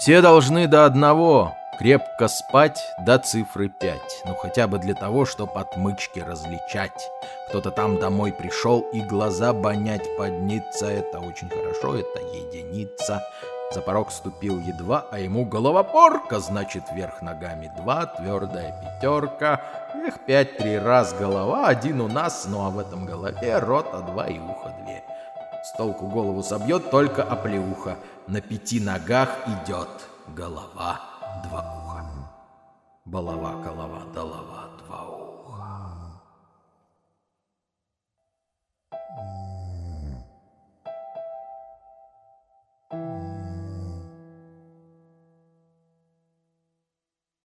Все должны до одного крепко спать до цифры пять, ну хотя бы для того, чтобы отмычки различать. Кто-то там домой пришел и глаза банять поднится, это очень хорошо, это единица. За порог ступил едва, а ему головопорка, значит, вверх ногами два, твердая пятерка. Эх, пять-три раз голова, один у нас, ну а в этом голове рота два и ухо две. С толку голову собьет, только оплеуха. На пяти ногах идет голова два уха. Балава, голова, долова, два уха. Mm-hmm.